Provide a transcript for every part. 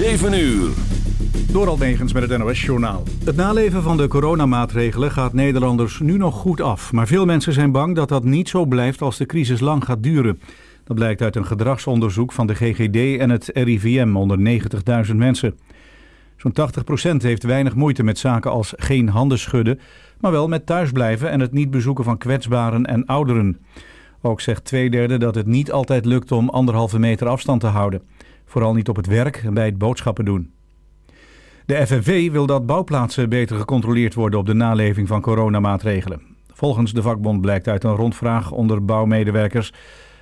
7 uur. Door Almegens met het NOS-journaal. Het naleven van de coronamaatregelen gaat Nederlanders nu nog goed af. Maar veel mensen zijn bang dat dat niet zo blijft als de crisis lang gaat duren. Dat blijkt uit een gedragsonderzoek van de GGD en het RIVM onder 90.000 mensen. Zo'n 80% heeft weinig moeite met zaken als geen handen schudden... maar wel met thuisblijven en het niet bezoeken van kwetsbaren en ouderen. Ook zegt twee derde dat het niet altijd lukt om anderhalve meter afstand te houden. Vooral niet op het werk en bij het boodschappen doen. De FNV wil dat bouwplaatsen beter gecontroleerd worden op de naleving van coronamaatregelen. Volgens de vakbond blijkt uit een rondvraag onder bouwmedewerkers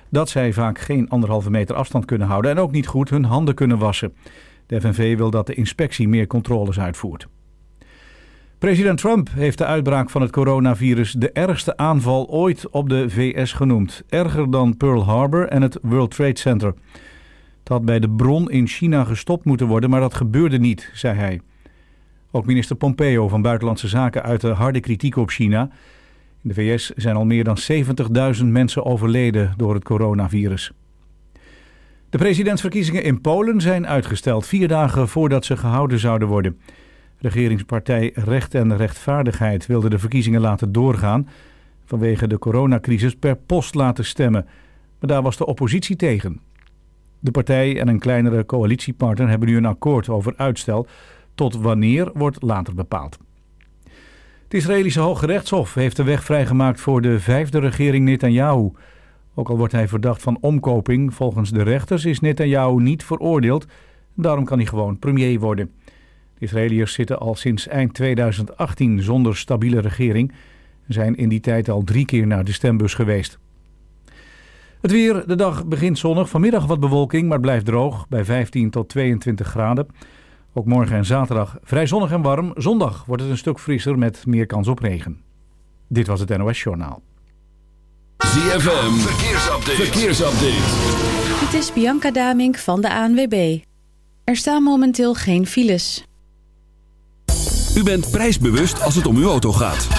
dat zij vaak geen anderhalve meter afstand kunnen houden en ook niet goed hun handen kunnen wassen. De FNV wil dat de inspectie meer controles uitvoert. President Trump heeft de uitbraak van het coronavirus de ergste aanval ooit op de VS genoemd. Erger dan Pearl Harbor en het World Trade Center. Had bij de bron in China gestopt moeten worden, maar dat gebeurde niet, zei hij. Ook minister Pompeo van Buitenlandse Zaken uitte harde kritiek op China. In de VS zijn al meer dan 70.000 mensen overleden door het coronavirus. De presidentsverkiezingen in Polen zijn uitgesteld, vier dagen voordat ze gehouden zouden worden. Regeringspartij Recht en Rechtvaardigheid wilde de verkiezingen laten doorgaan... vanwege de coronacrisis per post laten stemmen. Maar daar was de oppositie tegen. De partij en een kleinere coalitiepartner hebben nu een akkoord over uitstel. Tot wanneer wordt later bepaald. Het Israëlische Hoge Rechtshof heeft de weg vrijgemaakt voor de vijfde regering Netanyahu. Ook al wordt hij verdacht van omkoping, volgens de rechters is Netanyahu niet veroordeeld. Daarom kan hij gewoon premier worden. De Israëliërs zitten al sinds eind 2018 zonder stabiele regering en zijn in die tijd al drie keer naar de stembus geweest. Het weer, de dag begint zonnig, vanmiddag wat bewolking, maar blijft droog bij 15 tot 22 graden. Ook morgen en zaterdag vrij zonnig en warm. Zondag wordt het een stuk frisser met meer kans op regen. Dit was het NOS Journaal. ZFM, verkeersupdate. verkeersupdate. Dit is Bianca Damink van de ANWB. Er staan momenteel geen files. U bent prijsbewust als het om uw auto gaat.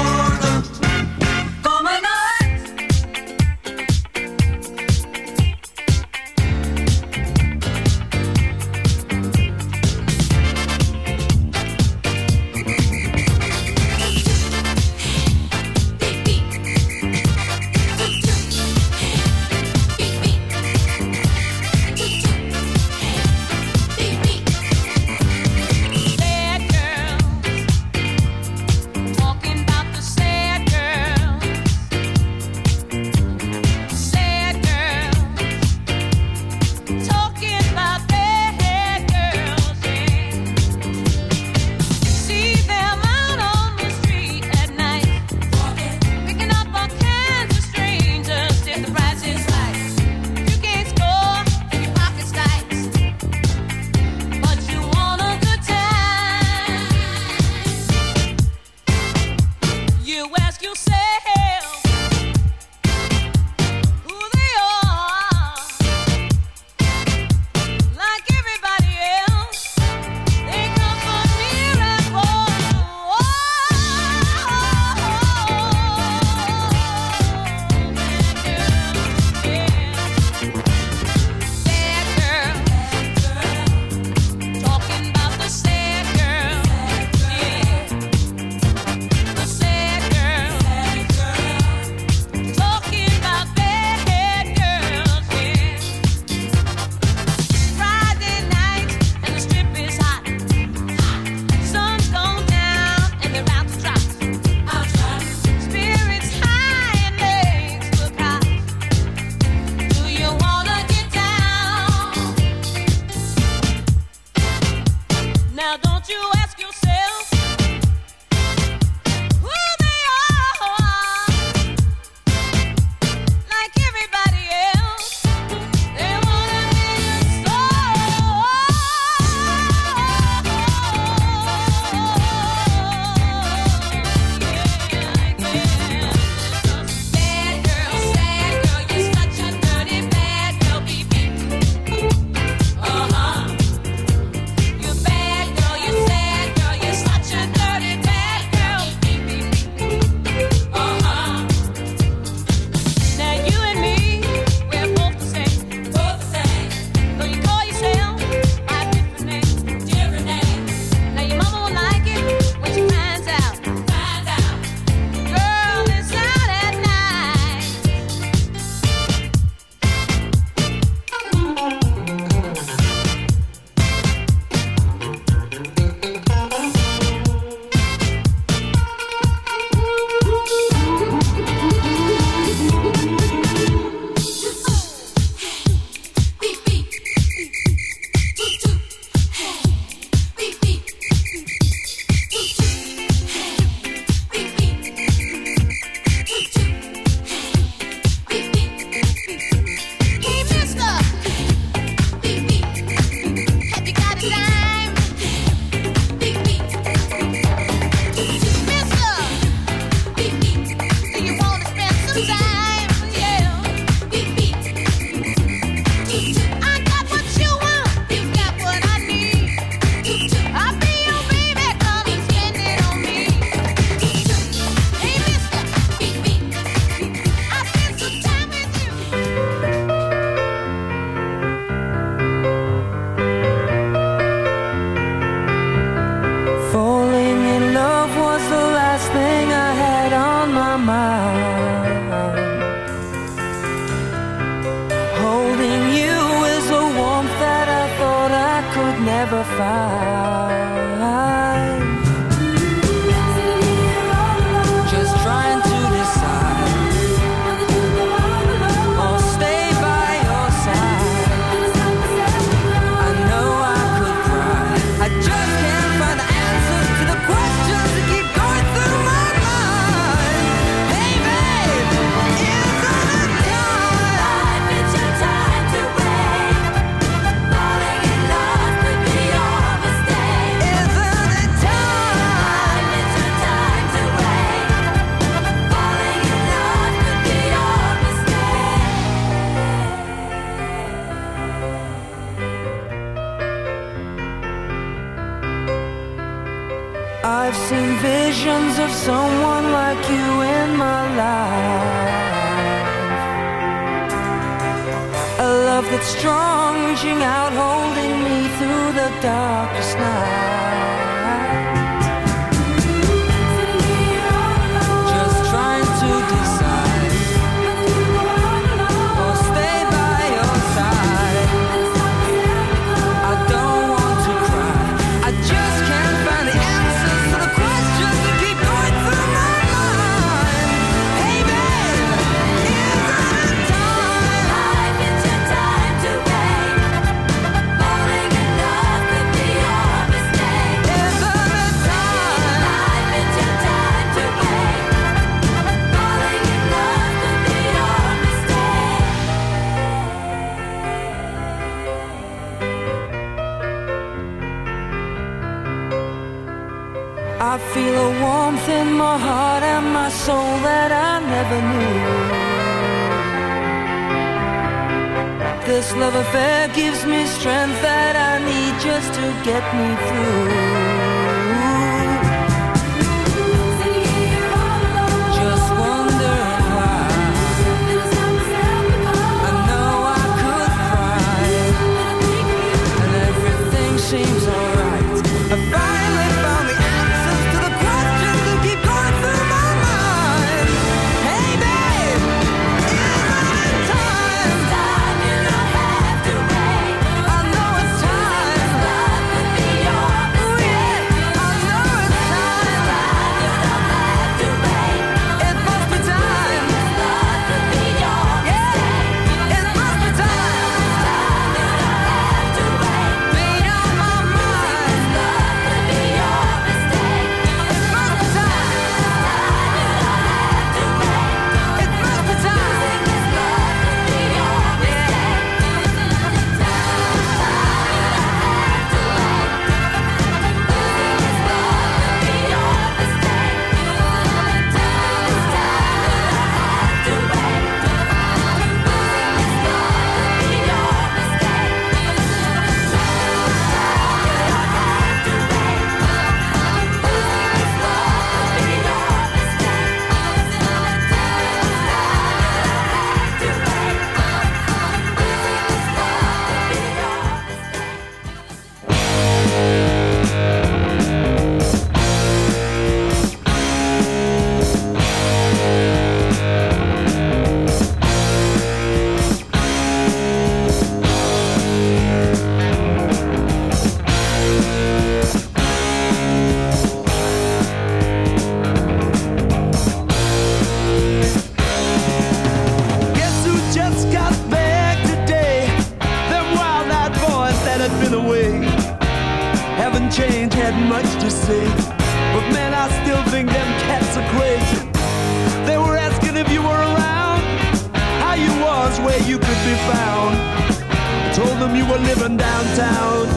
be found. I told them you were living downtown,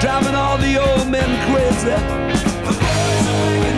driving all the old men crazy. The boys are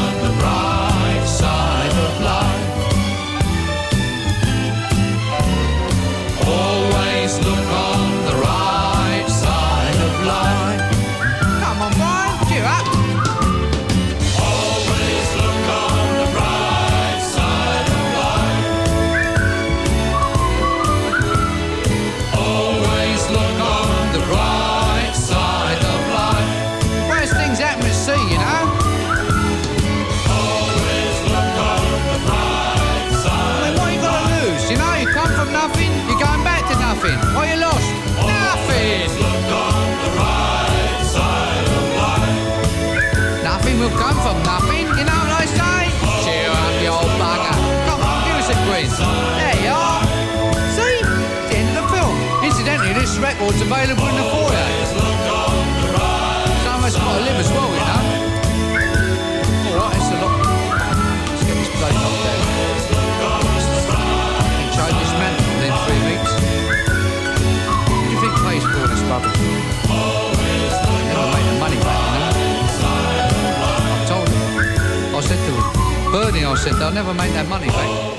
available in the foyer. Some of us got to live as well, you know. All right, it's a lot. This man three weeks. You think? Never the money back, you know. I told him. I said to Bernie, I said, they'll never make that money back.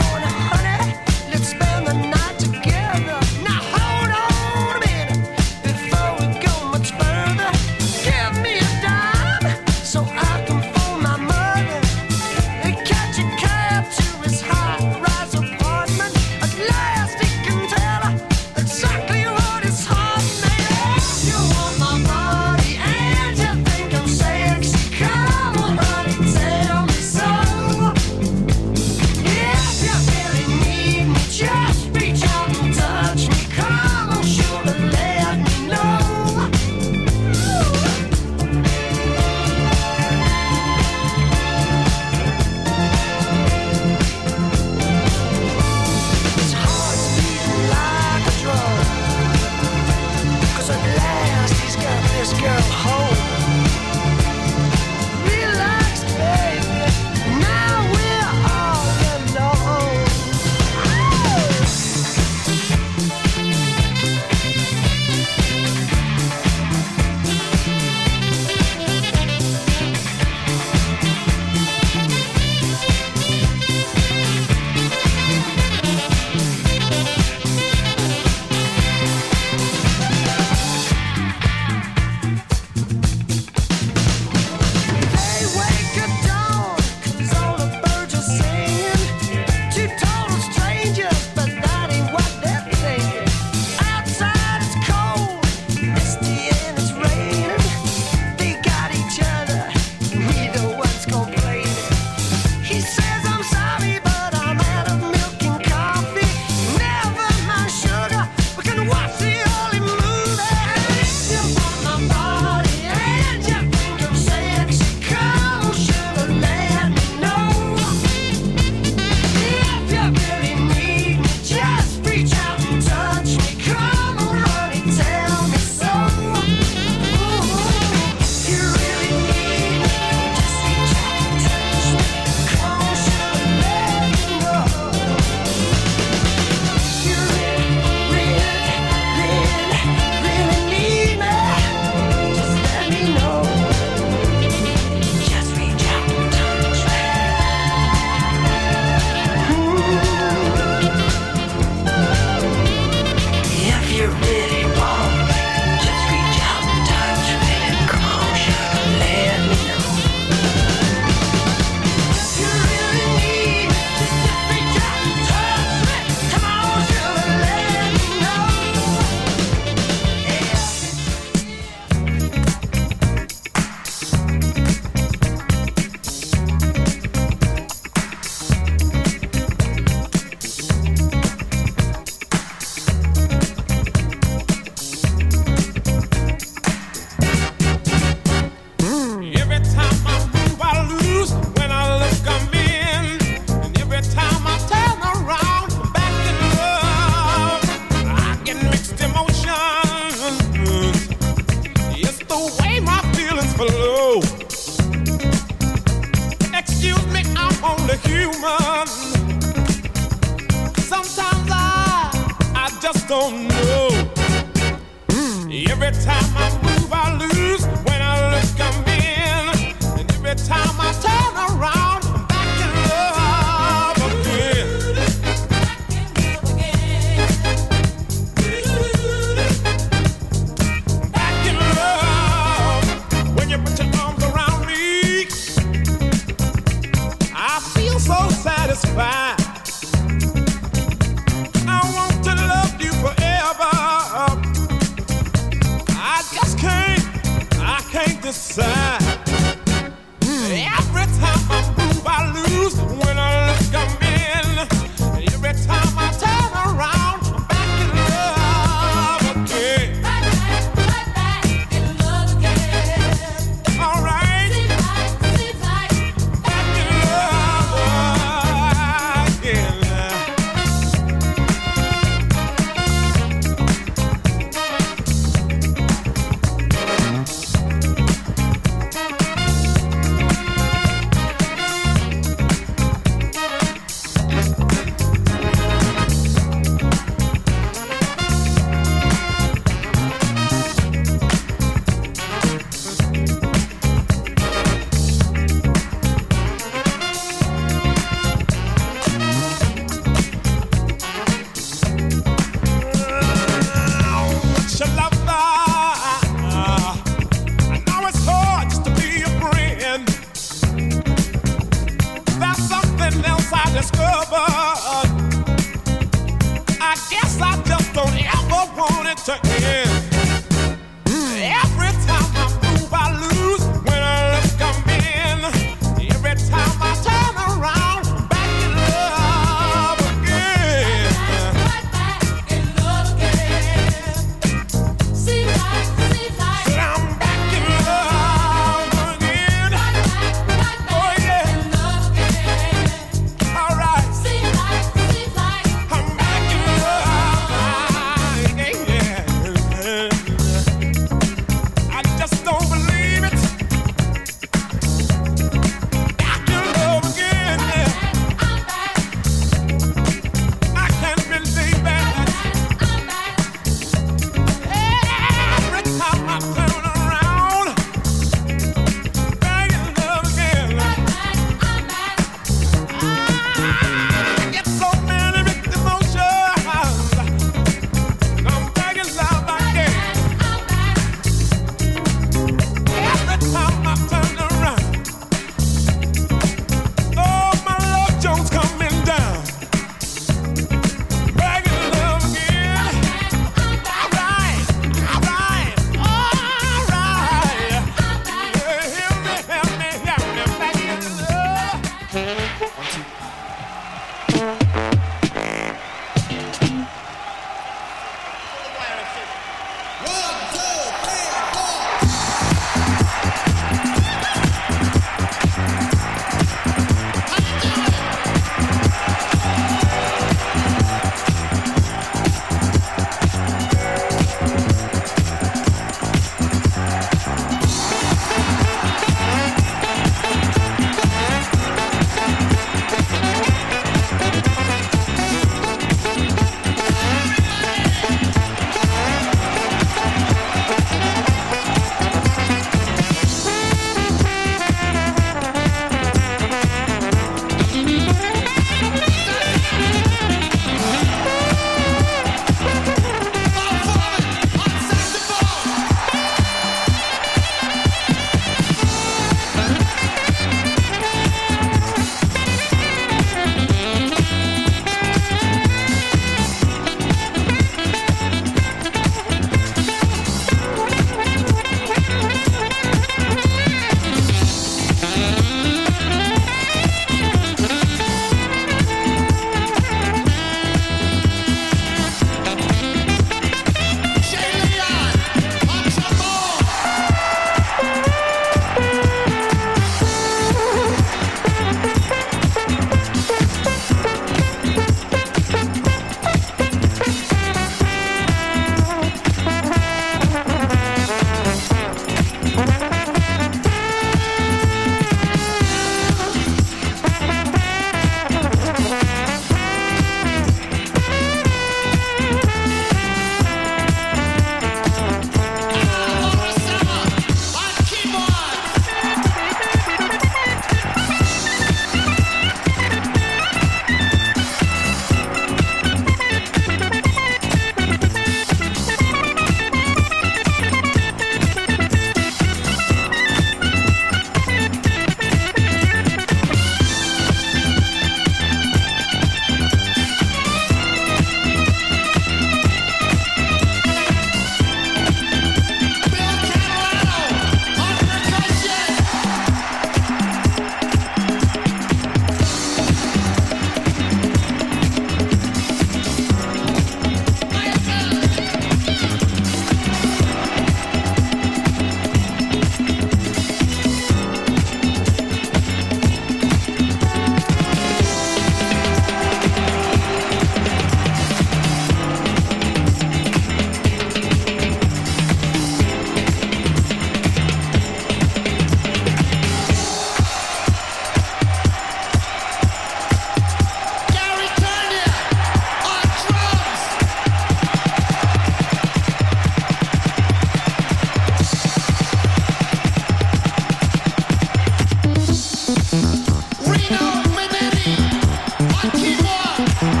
MUZIEK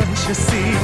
choice you see.